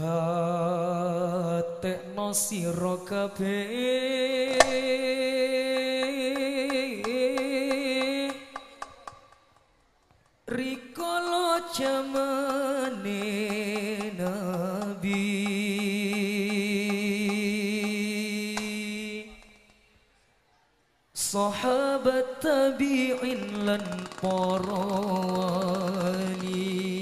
gatekno sira kabeh. Rikala jamane nabi. Sahabat tabi'in lan para wali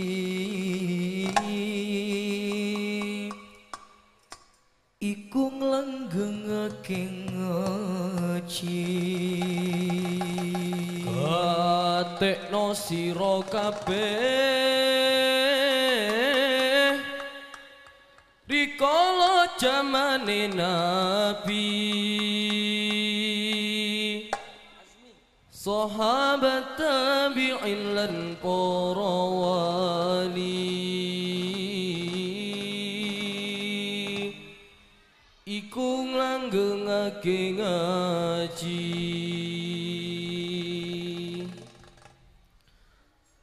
iku nglanggengake ngaji Gatekno sira kabeh. Rikala jamane nabi. Sahabat tabi'in lan para wali nglanggengake ngaji.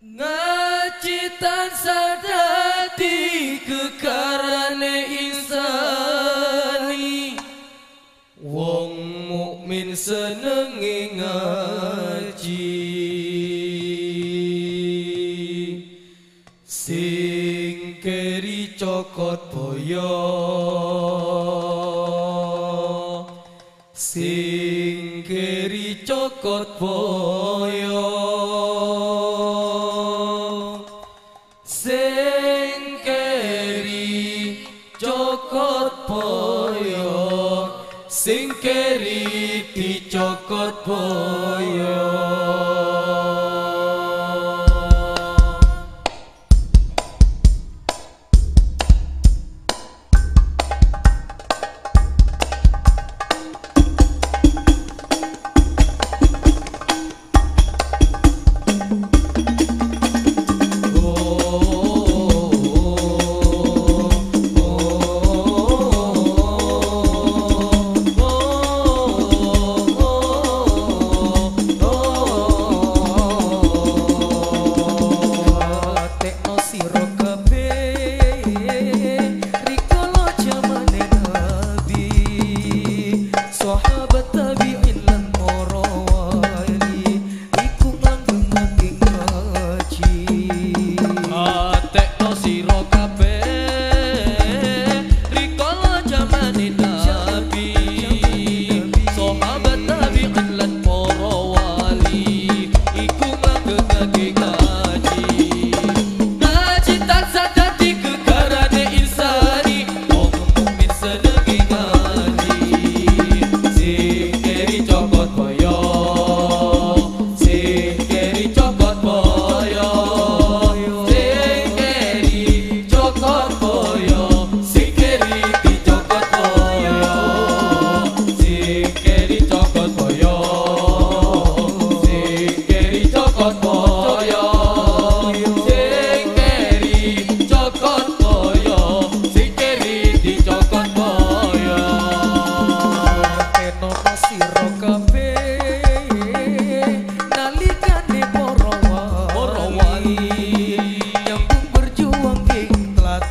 Ngaji tansah dadi kekarane insani. Wong mukmin senenge ngaji. Sing keri cokot boyo sing keri cokot boyo. Sing keri cokot boyo. Sing keri dicokot boyo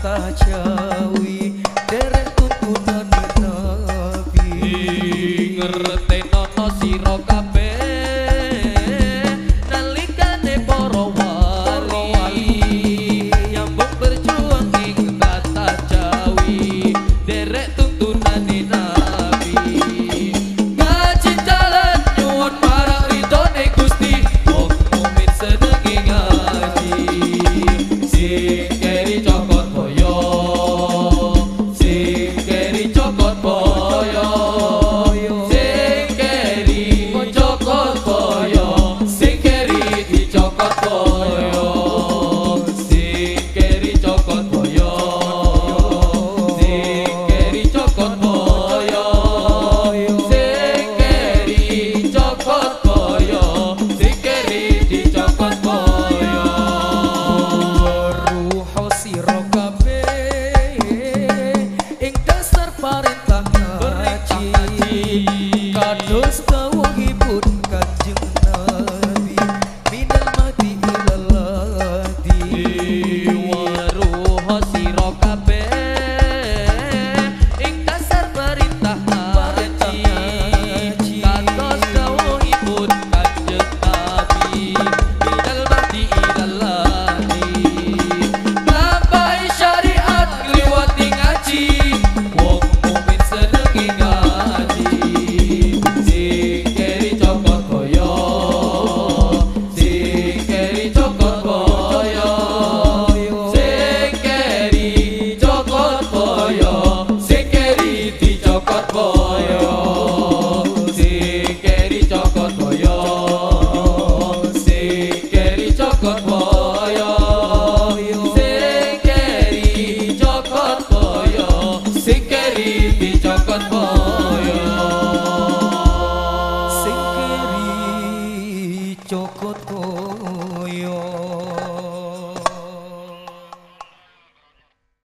tajawi derek tutunan nabi ngerteni